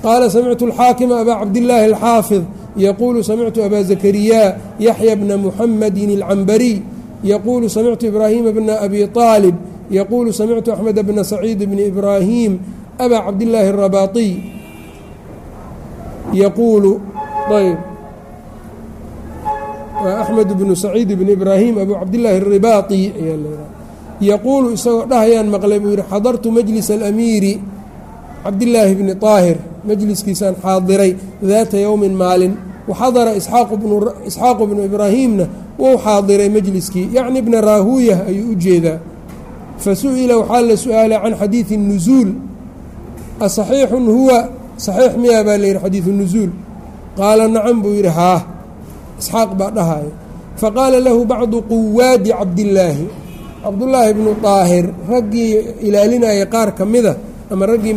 Speaker 1: qaala samictu alxaakima abaa cabdillaahi alxaafid yaquulu samictu abaa zakariya yaxya bna muxamadi اlcambariy yaquulu samictu ibraahima bna abi aalib yaquulu samictu axmed bna saciid bni ibraahim abaa cabdillaahi الrabaطiy yaquulu ayb waa axmed bnu saciid bni ibraahim abu cabdillaahi الribaطi ayaa lahaa yaquulu isagoo dhahayaan maqlay buu yidhi xadartu majlis alamiiri cabdillaahi bni طaahir majliskiisaan xaadiray daata yowmin maalin waxadara isxaaqu bnu ibraahiimna wou xaadiray majliskii yacni bna raahuuyah ayuu u jeedaa fasu'ila waxaa la su'aalay can xadiidi الnusuul asaxiixun huwa saxiix miyaa baa layidhi xadiidu nusuul qaala nacam buu yidhi haa isxaaq baa dhahaya faqaala lahu bacdu quwaadi cabdillaahi cabdullaahi bnu daahir raggii ilaalinaya qaar ka mida ama raggii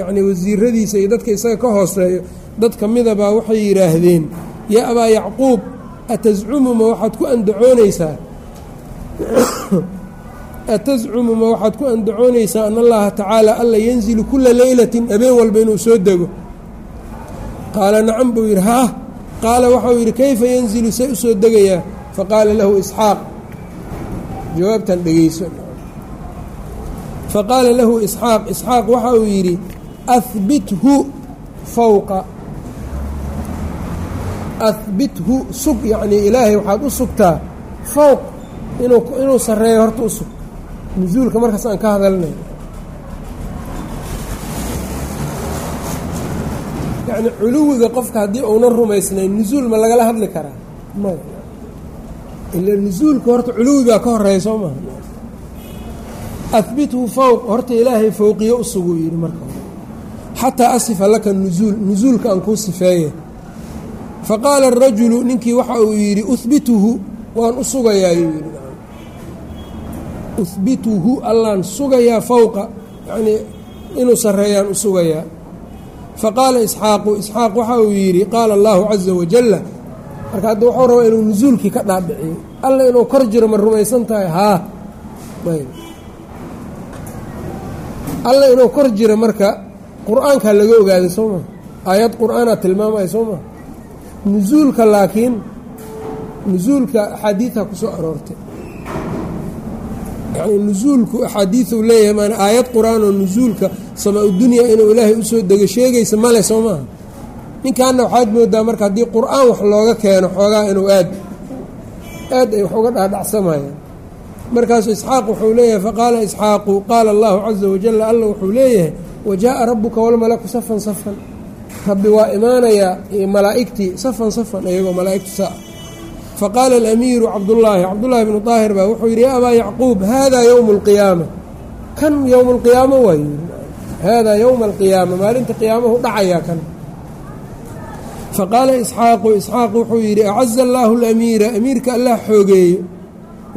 Speaker 1: yacni wasiiradiisa iyo dadka isaga ka hooseeyo dad ka mida baa waxay yidhaahdeen yaa abaa yacquub atascumu ma waxaad ku andacoonaysaa? Atascumu ma waxaad ku andacoonaysaa an allaha tacaala alla yanzilu kula leylatin habeen walba inuu soo dego. Qaala nacam buu yidhi haa qaala waxau yidhi kayfa yanzilu? Say u soo degayaa faqaala lahu isxaaq. Jawaabtan dhegeyso faqaala lahu isxaaq. Isxaaq waxa uu yidhi ahbithu fowqa ahbithu sug yacnii ilaahay waxaad u sugtaa fowq inuu inuu sarreeyo horta u sug. Nusuulka markaas aan ka hadalnay. Yacni culuwiga qofka haddii uunan rumaysnayn nusuul ma lagala hadli karaa? Maya ila nusuulka horta culuwi baa ka horreeya soo maha ahbithu fowq horta ilaahay fowqiyo u suguu yidhi marka. Xataa asifa laka nusuul nusuulka aan kuu sifeeye faqaala arajulu ninkii waxa uu yidhi uhbituhu waan u sugayaa yuu yidhi. Uhbituhu allaan sugayaa fowqa yacnii inuu sarreeyaan u sugayaa. Faqaala isxaaqu isxaaq waxa uu yidhi qaala allaahu caza wajalla marka hadda wuxuu rabaa inuu nusuulkii ka dhaadhiciyo alla inuu kor jiro ma rumaysan tahay? Haa alla inuu kor jiro marka qur'aankaa laga ogaaday soo maa aayad qur'aanaa tilmaamaya soo maa nusuulka laakiin nusuulka axaadiidha ku soo aroortay. Yacnii nusuulku axaadiiuu leeyahay maana aayad qur'aan oo nusuulka samaa-udunya inuu ilaahay u soo dego sheegaysa male soo maaha. Ninkaana waxaad moodaa marka haddii qur'aan wax looga keeno xoogaa inuu aad aad ay wax uga dhaadhacsamayaan markaasu isxaaq wuxuu leeyahay faqaala isxaaqu qaala allahu caza wajalla alla wuxuu leeyahay wajaaa rabbuka walmalaku safan safan rabbi waa imaanayaa malaa'igtii safan safan iyagoo malaa'igtu saa. Faqaala alamiiru cabdullaahi cabdullaahi bnu daahir baa wuxuu yidhi ya abaa yacquub haadaa yowmu alqiyaama kan yowmu alqiyaama waay? Haadaa yowma alqiyaama maalinta qiyaamahu dhacayaa kan. Faqaala isxaaqu isxaaq wuxuu yidhi acaza allaahu alamiira amiirka allah xoogeeyo.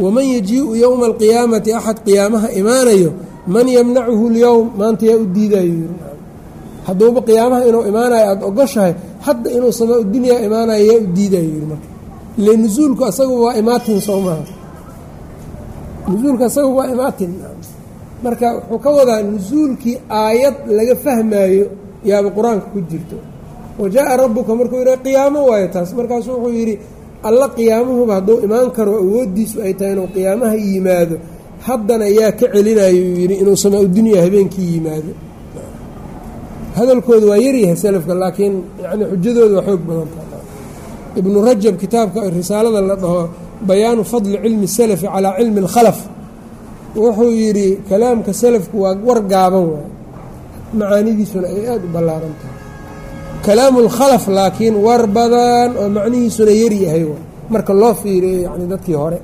Speaker 1: Waman yajii'u yowma alqiyaamati axad qiyaamaha imaanayo man yamnacuhu اlyowm maanta u diidayo hadduuba qiyaamaha inuu imaanayo aada ogoshahay hadda inuu samaa dunyaa imaanayo yaa u diidayo yidhi marka. Ile nusuulku asaga waa imaatin soo nusuulku asaga waa imaatin. Marka wuxuu ka wadaa nusuulkii aayad laga fahmaayo yaaba qur'aanka ku jirto. Wa jaa-a rabbuka markuu yidha qiyaamo waayo taas. Markaasuu wuxuu yidhi alla qiyaamuhuba hadduu imaan karo awooddiisu ay tahay inuu qiyaamaha yimaado. Haddana yaa ka celinayo uu yidhi inuu samaa dunyaa habeenkii yimaado hadalkooda waa yaryahay selafka laakiin yani xujadooda waa xoog badan tahay. Ibnu rajab kitaabka risaalada la dhaho bayaanu fadli cilmi salafi calaa cilmi اlkhalaf wuxuu yidhi kalaamka salafku waa war gaaban waay. Macaanidiisuna ay aada u ballaaran tahay. Kalaamu اlkhalaf laakiin war badan oo macnihiisuna yaryahay waay. Marka loo fiiriyo yani dadkii hore.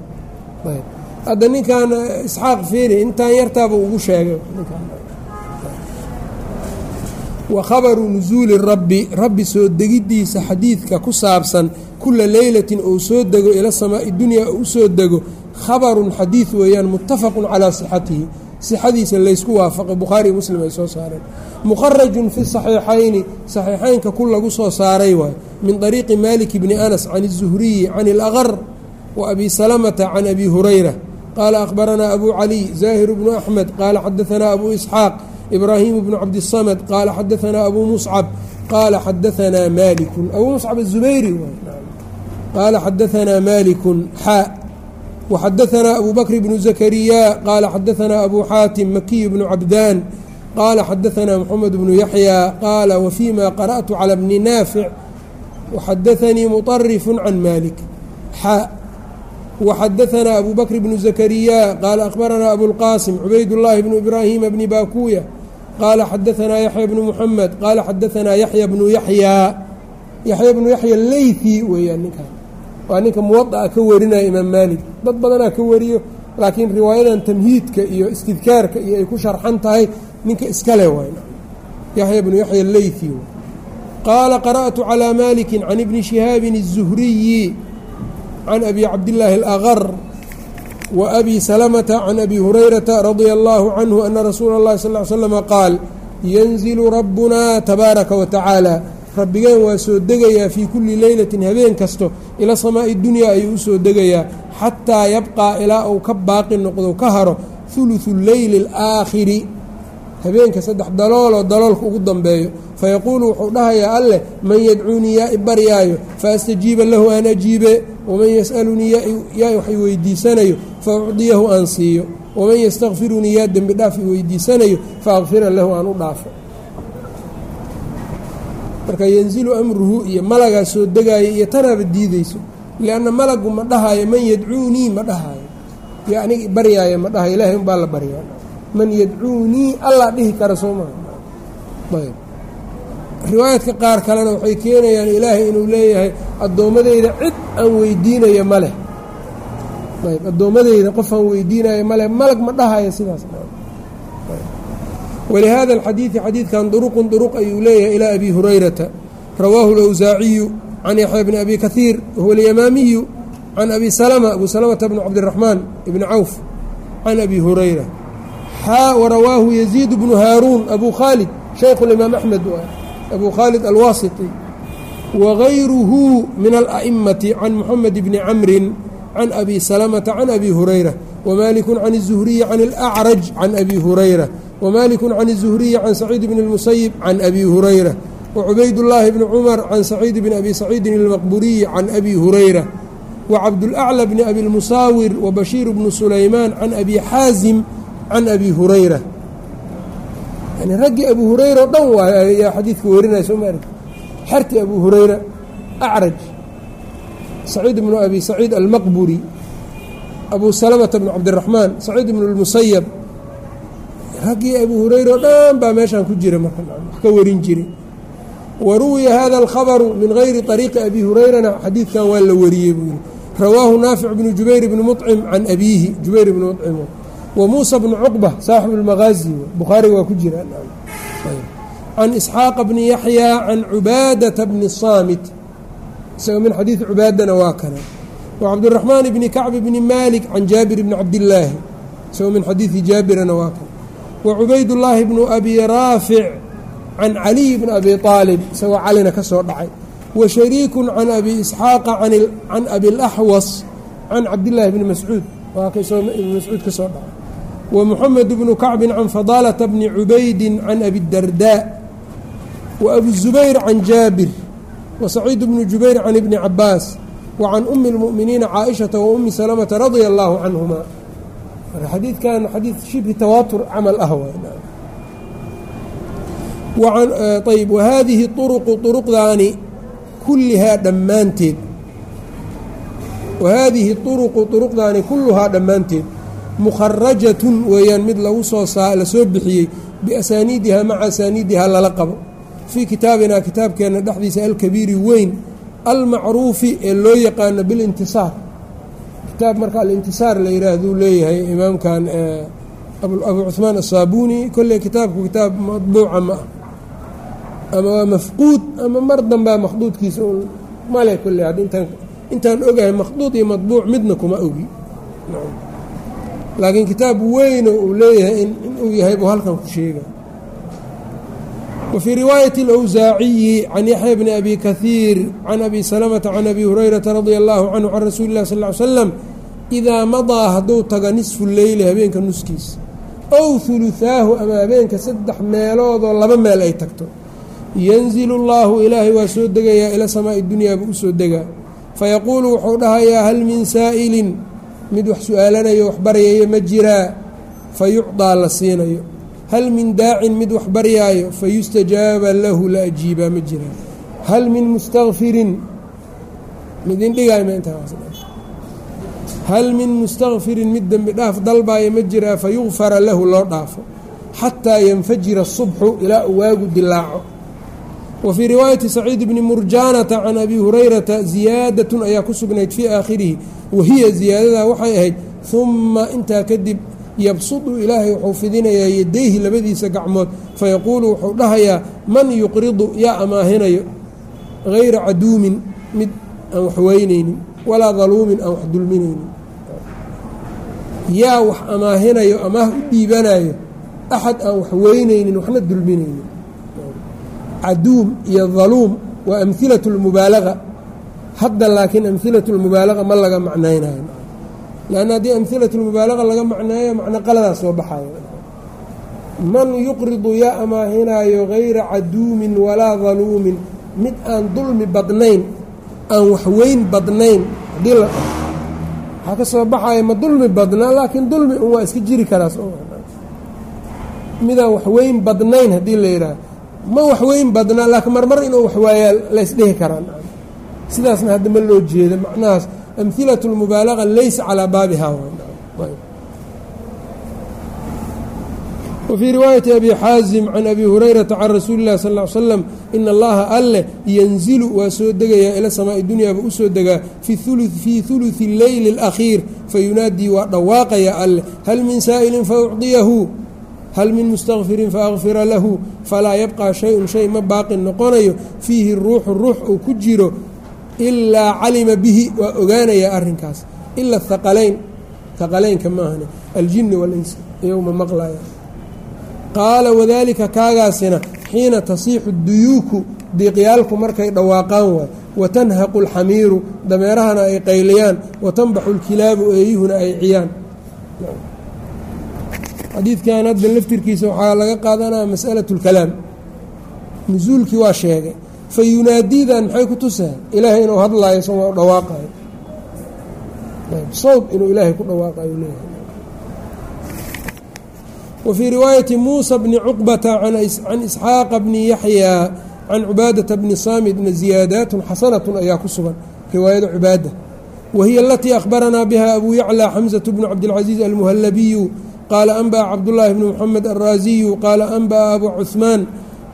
Speaker 1: Hadda ninkan isxaaq fiiri intaan yartaaba ugu sheegay wa khabaru nusuuli rabbi rabbi soo degiddiisa xadiidka ku saabsan kula leylatin ou soo dego ila samaa'i dunyaa ou usoo dego khabarun xadiid weeyaan muttafaqun calaa sixatihi sixadiisa laysku waafaqay bukhaariy muslim ay soo saareen mukharajun fi saxiixayni saxiixaynka ku lagu soo saaray waay min طariiqi malik bni anas can الzuhriyi can اlaqar wa abi salamata can abi hurayra qaala akhbaranaa abu caliy zaahir bnu axmed qaala xadaanaa abu isxaaq ibraahimu bnu cabdisamad qaala xadaanaa abuu muscab qaala xadaanaa maaliku abuu muscab azubayri qaala xadaanaa maaliku xaa waxadaanaa abu bakri bnu zakariyaa qaala xadaanaa abuu xaatim makiyu bnu cabdaan qaala xadaanaa mxamed bnu yaxyaa qaala wafima qara'tu cala bni naafic waxadaanii muطarifu can maalik xaa waxadaanaa abu bakri bnu zakariyaa qaala akhbaranaa abulqaasim cubayd llaahi bnu ibraahiima bni baakuya qala xadaثna yaحyى بن mحamed qala xadaثna yaحyى بن yaحyى yaحyى بن yaحyى leyثi weeyaan ninkan waa ninka muwadaa ka warinaya imaam maalik dad badanaa ka wariyo laakiin riwaayadan tamhiidka iyo istidkaarka iyo ay ku sharxan tahay ninka iskale waay yaxya bnu yaxya leythi qaala qara'tu calىa maliki can ibni shihaabin الzuhriyi can abi cabdillaahi اlأgar wa abi salamata can abi hurayrata radia allahu canhu ana rasuula اllahi sal ly slama qaal yanzilu rabbuna tabaaraka wa tacaala rabbigeen waa soo degayaa fii kulli leylatin habeen kasto ila samaa'i dunyaa ayuu u soo degayaa xataa yabqaa ilaa uu ka baaqi noqdo ka haro huluثu leyli اlaakhiri habeenka saddex dalooloo daloolka ugu dambeeyo fayaquulu wuxuu dhahayaa alleh man yadcuunii yaa i baryaayo faastajiiba lahu aan ajiibe waman yas'alunii yaa wax i weydiisanayo faucdiyahu aan siiyo waman yastakfirunii yaa dembi dhaaf i weydiisanayo faakfira lahu aan u dhaafo marka yanzilu amruhu iyo malagaa soo degaaya iyo tanaaba diideyso lianna malagu ma dhahaayo man yadcuunii ma dhahaayo yo aniga baryaaya ma dhahayo ilaahay unbaa la baryaa man yadcuunii allaa dhihi kara soo maha ayb riwaayadka qaar kalena waxay keenayaan ilaahay inuu leeyahay addoommadeyda cid aan weydiinaya ma leh. Ayb addoommadeyda qof aan weydiinaya ma leh malag ma dhahaya sidaas. Walihaada alxadiidi xadiidkan duruqun duruq ayuu leeyahay ilaa abi hurayrata. Rawaahu اlawsaaciyu can yaxya bni abi kahiir wahuwa alyamaamiyu can abi salma abu salamata bni cabdiraxmaan ibni cawf can abi hurayra. Xaa warawaahu yaziid bnu haaruun abu khaalid shaykhu limaam axmed abu khaalid alwaasiti wagayruhu min ala'imati can muxamed bni camrin can abi salamata can abi hurayra wmaliku can الzuhriyi can اlأcraj can abi hurayra wmaliku can الzuhriyi can saciid bn اlmusayib can abi hurayra wacubayd llaahi bni cumar can saciid bni abi saciidin اlmaqburiyi can abi hurayra wacabdulأclى bni abi اlmusaawir wabashiir bnu sulaymaan can abi xaazim can abi hurayra yani raggii abu hurayra o dhan waay ayaa xadiidka warinaya soo maari xerti abu hurayra acraj saciid bnu abi saciid almaqburi abu salamata bnu cabdiraxmaan saciid bnu lmusayab raggii abu hurayra oo dhan baa meeshaan ku jira marka wax ka warin jira wa hada alkhabaru min gayri طariiqi abi hurayrana xadiidkan waa la wariyey buu yihi rawaahu naafic bnu jubayr bni muطcim can abiihi jubayr bni mucim wa muusa bnu cuqba saaxibu اlmagaazi bukhaariga waa ku jira can isxaaqa bni yaxya can cubaadata bni saamit isaga min xadiidi cubaadana waa kana wcabdالرaحmaan bni kacb bni malik can jaabir bni cabdillaahi isagoo min xadiidi jaabirana waa kan wacubayd llaahi bnu abi raafic can caliy bni abi aalib isagoo calina ka soo dhacay wa shariiku can abi isxaaqa can abilaxwas can cabdillaahi bni mascuud waa kasoo ibni mascuud ka soo dhacay wa muxamed bnu kacbin can fadaalata bni cubaydin can abidardaa wa abu zubayr can jaabir wa saciid bnu jubayr can ibni cabaas wa can umi اlmu'miniina caaishata wa umi salamata radia allaahu canhuma xadiidkan xadiid shibhi tawaatur camal ah ayb wahadihi uruqu uruqdaani kullihaa dhammaanteed. Wahaadihi uruqu uruqdaani kulluhaa dhammaanteed mukharajatun weeyaan mid lagu soo la soo bixiyey biasaaniidiha maca asaaniidiha lala qabo. Fii kitaabinaa kitaabkeenna dhexdiisa alkabiiri weyn almacruufi ee loo yaqaano bilintisaar. Kitaab marka alintisaar la yihaahduu leeyahay imaamkan eh, abu cuhmaan asaabuuni kolley kitaabku kitaab madbuuca ma ah ama waa mafquud ama mar dambaa makhduudkiisa un male kolley hadda intaan intaan ogahay makhduud iyo madbuuc midna kuma ogi laakiin kitaab weyno uu leeyahay inuu yahay buu halkan ku sheega wfii riwaayaة اlأwsaaciyi can yaxya bni abi kahiir can abi salamata can abi hurayrata radia allahu canhu can rasuuli اlah sal ly slam idaa madaa hadduu taga nisfu leyli habeenka nuskiisa ow hulutaahu ama habeenka saddex meeloodoo laba meel ay tagto yanzilu اllahu ilaahay waa soo degayaa ila samaaءi dunyaa buu usoo degaa fayaquulu wuxuu dhahayaa hal min saa'ilin mid wax su'aalanayo wax baryayo ma jiraa fa yucdaa la siinayo. Hal min daacin mid wax baryaayo fa yustajaaba lahu la ajiibaa ma jiraa hal min mustakfirin midin dhigaymhal min mustakfirin mid dembi dhaaf dalbaaya ma jiraa fa yugfara lahu loo dhaafo. Xataa yanfajira asubxu ilaa uu waagu dilaaco wa fii riwaayati saciid bni murjaanata can abi hurayrata ziyaadatun ayaa ku sugnayd fii aakhirihi wahiya ziyaadadaa waxay ahayd humma intaa kadib yabsudu ilaahay wuxuu fidinayaa yadayhi labadiisa gacmood fayaquulu wuxuu dhahayaa man yuqridu yaa amaahinayo? Hayra caduumin mid aan wax weynaynin walaa daluumin aan wax dulminaynin. Yaa wax amaahinayo amaah u dhiibanayo axad aan wax weynaynin waxna dulminaynin caduum iyo daluum waa amhilatu lmubaalaga hadda laakiin amhilatu lmubaalaga ma laga macnaynayo. Lanna haddii amhilatu lmubaalaga laga macneeyo macno qaladaas soo baxayo man yuqridu yaa amaahinaayo hayra caduumin walaa daluumin mid aan dulmi badnayn aan waxweyn badnayn haddii la waxaa ka soo baxaya ma dulmi badnaa laakiin dulmi un waa iska jiri karaas midaan waxweyn badnayn haddii la yidhaaho ma waxweyn badnaa laakiin marmar inuu waxwaayaa laysdhihi karaa sidaasna hadda ma loo jeeda macnahaas amhilaة اlmubaalaga laysa calىa baabiha wfii riwaayati abi xaazim can abi hurayrata can rasuuli اlah sal ly slam in allaha alleh yanzilu waa soo degayaa ila samaaءi dunyaaba u soo degaa fii ثuluثi اleyli اlأkhiir fayunaadii waa dhawaaqaya alleh hal min saa'ilin faucطiyahu hal min mustakfirin faakfira lahu falaa yabqى shay-un shay ma baaqin noqonayo fiihi ruuxu ruux uu ku jiro ilaa calima bihi waa ogaanayaa arrinkaas ila haqalayn haqalaynka maahane aljini walinsi iyowma maqlaya qaala wadaalika kaagaasina xiina tasiixu duyuuku diiqyaalku markay dhawaaqaan waay watanhaqu alxamiiru dameerahana ay qayliyaan watanbaxu lkilaabu eeyuhuna ay ciyaan xadiidkan hadda laftirkiisa waxaa laga qaadanaya masalat اlkalaam nusuulkii waa sheegay fayunaadiidan maxay ku tusaa ilaahay inuu hadlaayo isagoo dhawaaqayo. Sawd inuu ilaahay ku dhawaaqayo leeyahay. Wfii بن muusa bni cuqbata can isxaaqa bni yaxyaa can cubaadata bni saamidna ziyaadaatun xasanatun ayaa ku sugan riwaayada cubaada. Wahiya alatii akhbaranaa biha abu yaclى xamzatu bnu cabdilcaziiz almuhallabiyu qaala anba'a cabdullaahi bni muxamed alraasiyu qaala anba'a abu cuثmaan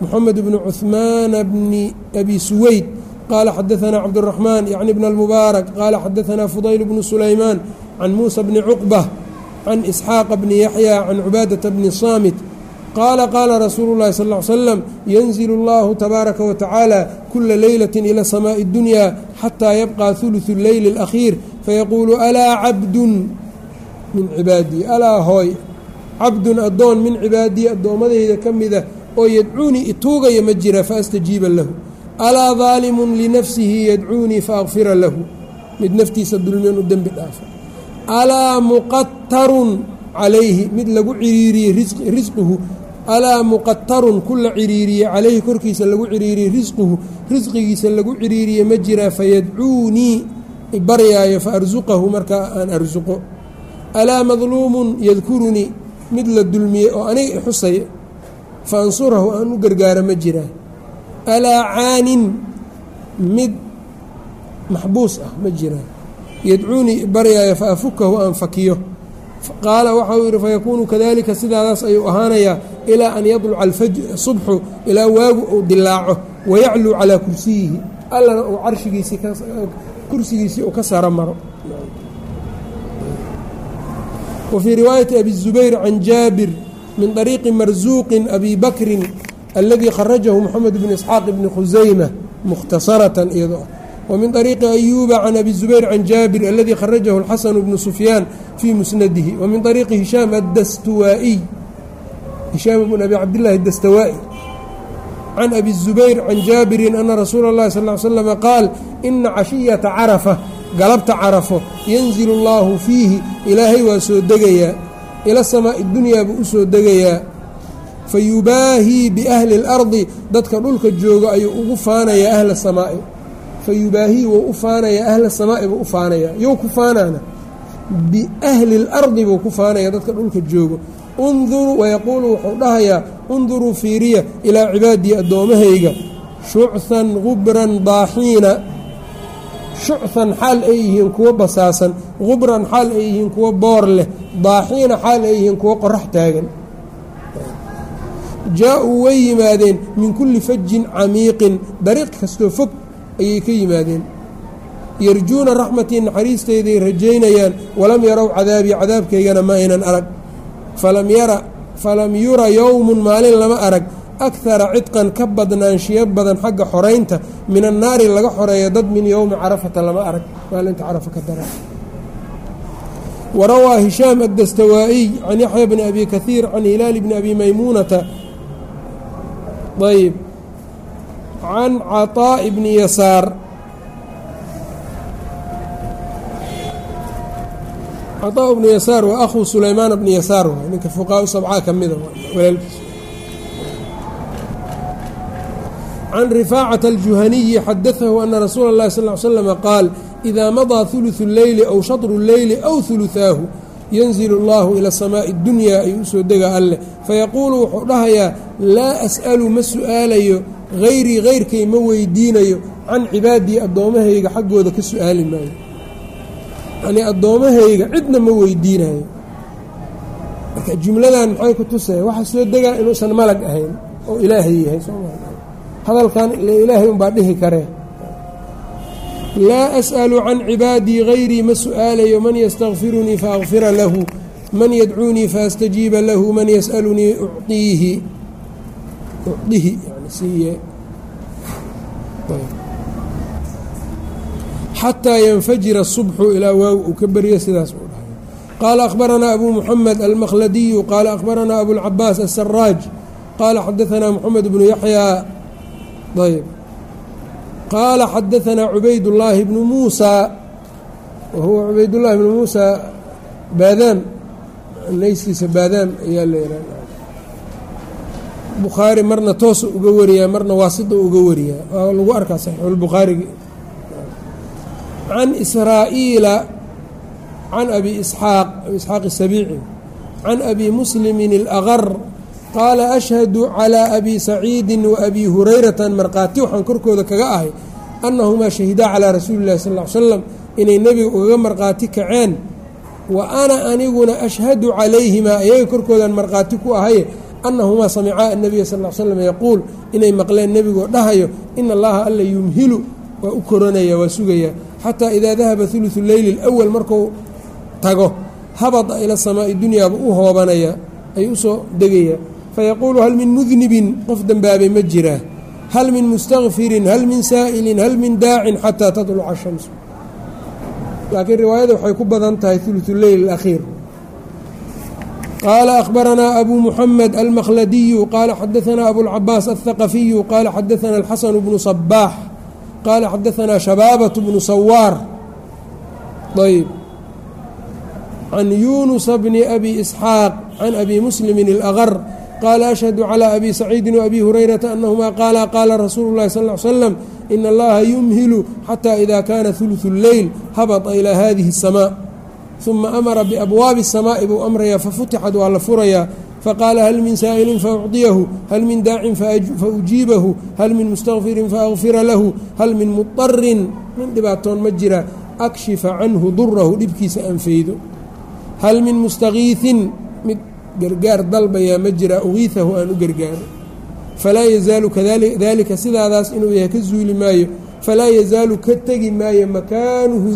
Speaker 1: mxamed bn cuثmaan bni abi suweyd qaala xadaثna cabdالرaحmaan yعni bn اlmubaarak qaala xadaثna fudayl bnu sulaymaan can muusa bni cuqbة can isxaaqa bni yaxya can cubaadaةa bni saamit qaala qaala rasuulu اllahi sal ا ly slam yanzil اllahu tabaaraka watacaala kula leylaة ilى samaaءi اdunya xataa yabqى ثuluثu اleyli اlأkhiir fayaquulu alaa cabdun min cibaadii alaa hooy cabdun addoon min cibaadii addoommadayda ka mida oo yadcuunii ituugaya ma jira faastajiiba lahu. Alaa daalimun linafsihi yadcuunii faakfira lahu. Mid naftiisa dulmiyan u dembi dhaafa. Alaa muqatarun calayhi mid lagu ciriiriyey risquhu alaa muqatarun ku la ciriiriyey calayhi korkiisa lagu ciriiriyey risquhu risqigiisa lagu ciriiriye ma jiraa fayadcuunii baryaayo fa arsuqahu markaa aan arsuqo alaa madluumun yadkurunii mid la dulmiyey oo aniga ixusaya fa ansurahu aan u gargaaro ma jiraa alaa caanin mid maxbuus ah ma jiraa yadcuunii baryaayo fa afukahu aan fakiyo. Qaala waxa uu yidhi fayakuunu kadalika sidaadaas ayuu ahaanayaa ilaa an yadluca subxu ilaa waagu uu dilaaco wayacluu calaa kursiyihi. Allana uu carshigiisii kursigiisii uu ka saro maro wa fii riwaayati abi zubayr can jaabir min طariiqi marsuuqin abi bakrin aladii kharajahu moxamed bn isxaaq bni khusayma mukhtasaratan iyadoo wa min طariiqi ayuuba can abi zubayr can jaabir aladii kharajahu اlxasanu bnu sufyaan fii musnadihi wa min طariiqi hishaam addastuwaa'iy hishaam bn abi cabdillahi adastawaa'i can abi الzubayr can jaabirin ana rasuula اllahi sal ly slama qaal ina cashiyata carafa galabta carafo yanzilu llaahu fiihi ilaahay waa soo degayaa ila samaa'i dunyaa buu u soo degayaa. Fa yubaahii biahli اlardi dadka dhulka jooga ayuu ugu faanayaa ahla samaa'i. Fa wuu u faanayaa ahla samaa'i buu u faanayaa. You ku faanaana? Biahli اlardi buu ku faanaya dadka dhulka joogo unduruu wayaquulu wuxuu dhahayaa unduruu fiiriya ilaa cibaadii addoommahayga shuchan gubran daaxiina shuchan xaal ay yihiin kuwo basaasan gubran xaal ay yihiin kuwo boor leh daaxiina xaal ay yihiin kuwo qorax taagan. Jaa-uu way yimaadeen min kulli fajin camiiqin dariiq kastoo fog ayay ka yimaadeen. Yarjuuna raxmatii naxariistayday rajaynayaan walam yarow cadaabii cadaabkaygana ma aynan arag. Falam yura yowmun maalin lama arag akhara cidqan ka badnaanshiyo badan xagga xoraynta min annaari laga xoreeyo dad min yowmi carafata lama arag maalinta carafa ka dara warawaa hishaam addastawaa'iy can yaxya bni abi kahiir can hilaali bni abi maymuunata ayb can caطaa'i bni yasaar caطaa bnu yasaar waa akhuu sulaymaan bni yasaar ninka fuqaau sabcaa ka mida walaalkiis can rifaacata aljuhaniyi xadaahu ana rasuula اllahi sal ly slama qaal idaa madaa huluثu اleyli aw shatru اleyli aw hulutaahu yanzilu اllahu ila samaaءi اdunyaa ayuu usoo dega alleh fayaquulu wuxuu dhahayaa laa as'alu ma su'aalayo hayrii hayrkay ma weydiinayo can cibaadii addoommahayga xaggooda ka su'aali maayo yanii addoommahayga cidna ma weydiinayo marka jumladan maxay ku tusaya waxa soo degaa inuusan malag ahayn oo ilaahay yahay sooma hadalkan ilaahay unbaa dhihi karee laa as'alu can cibaadii hayrii ma su'aalayo man yastakfirunii faakfira lahu man yadcuunii faastajiiba lahu man yas'alunii uiihi uihi nsiiye xataa yanfajira subxu ilaa waaw uu ka beryo sidaas uu dhahay. Qaala akhbaranaa abu muxamed almakhladiyu qaala akhbaranaa abulcabaas asaraaj qaala xadaanaa moxamed bnu yaxyaa ayb qaala xadaanaa cubayd llaahi bnu muusaa wa huwa cubaydullaahi bnu muusaa baadaam nayskiisa baadaam ayaa la yihah bukhaari marna toosa uga wariyaa marna waasita uga wariyaa waa lagu arkaa saxiixulbukhaarigi can israa'iila can abi isxaaq abi isxaaq isabiici can abi muslimin alaqar qaala ashhadu calaa abi saciidin wa abi hurayratan markhaati waxaan korkooda kaga ahay annahumaa shahidaa calaa rasuuli llahi sal ly slam inay nebiga ugaga markhaati kaceen wa ana aniguna ashhadu calayhimaa ayaga korkoodaan markhaati ku ahaye annahumaa samicaa annabiya sal l slam yaquul inay maqleen nebigoo dhahayo ina allaha alla yumhilu waa u koranaya waa sugaya xataa idaa dahaba huluثu leyli اlأwal marku tago habada ila samaa'i dunyaaba u hoobanaya ay usoo degaya fayaquulu hal min mudnibin qof dembaabay ma jiraa hal min mustakfirin hal min saa'ilin hal min daacin xataa tatluca shamsu laakiin riwaayada waxay ku badan tahay ululeyl اlakhiir qaala akhbaranaa abu muxamed almakhladiyu qaala xadaanaa abulcabaas althaqafiyu qaala xadaanaa alxasanu bnu sabaax qaala xadaanaa shabaabatu bnu sawaar ayb can yuunusa bni abi isxaaq can abi muslimi اlaqr qaala ashhadu calى abi saciidin wabi hurayrata anahuma qaala qaala rasuulu اllahi sal ly slam in allaha yumhilu xata ida kana ثuluثu اlleyl habطa ilaa hadihi الsamaa uma amara biabwaabi الsamaaءi buu amrayaa fafutixad waa la furayaa faqaala hal min saa'ilin faucطiyahu hal min daacin faujiibahu hal min mustakfirin faakfira lahu hal min muطarin min dhibaatoon ma jira akshifa canhu durahu dhibkiisa anfeydo hal min mustakiiثin mid gargaar dalbayaa ma jira ugiihahu aan u gargaaro falaa yazaalu dalika sidaadaas inuu yahay ka zuuli maayo. Falaa yazaalu ka tegi maayo makaanuhu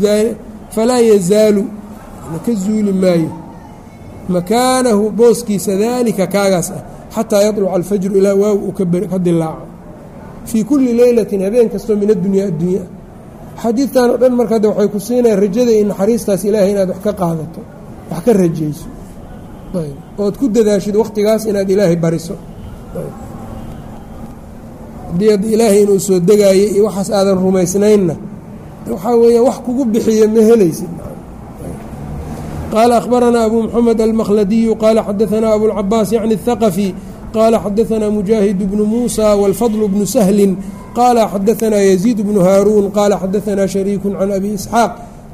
Speaker 1: falaa yazaalu ka zuuli maayo. Makaanahu booskiisa daalika kaagaas ah xataa yaطluca alfajru ilaa waagu uu ka dilaaco. Fii kulli leylatin habeen kastoo min addunya addunya. Xadiidtan oo dhan marka hadda waxay ku siinayaan rajada iyo naxariistaas ilaahay inaad wax ka qaadato wax ka rajayso ood ku dadaashid wakhtigaas inaad ilaahay bariso haddii ad ilaahay inuu soo degaayay iyo waxaas aadan rumaysnaynna waxaa weeyaan wax kugu bixiya ma helaysid qaala akhbaranaa abu moxamed almakhladiyu qaala xadaanaa abulcabaas yacni اthaqafi qaala xadaanaa mujaahid bnu muusa wاlfadl bnu sahlin qaala xadaanaa yaziid bnu haaruun qaala xadaanaa shariiku can abi isxaaq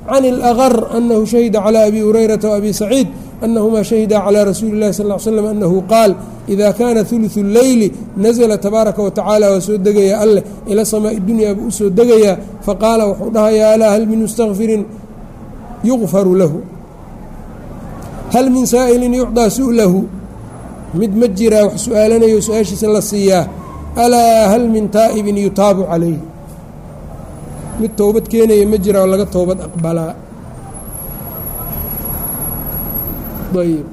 Speaker 1: can اlأgar anahu shahida calى abi hurayrata وabi saciid anahuma shahida calى rasuuli اllahi sal ly slam anahu qaal ida kana ثuluثu اlleyli nazla tabaaraka watacaala waa soo degaya alleh ila samaaءi dunya buu usoo degayaa faqaala wuxuu dhahayaa alaa hal min mustakfirin yugfaru lahu hal min saa'ilin yucطىa su'lahu mid ma jiraa wax su-aalanayo su-aashiisa la siiyaa alaa hal min taa'ibin yutaabu calayh mid towbad keenaya ma jira oo laga towbad aqbalaa ayb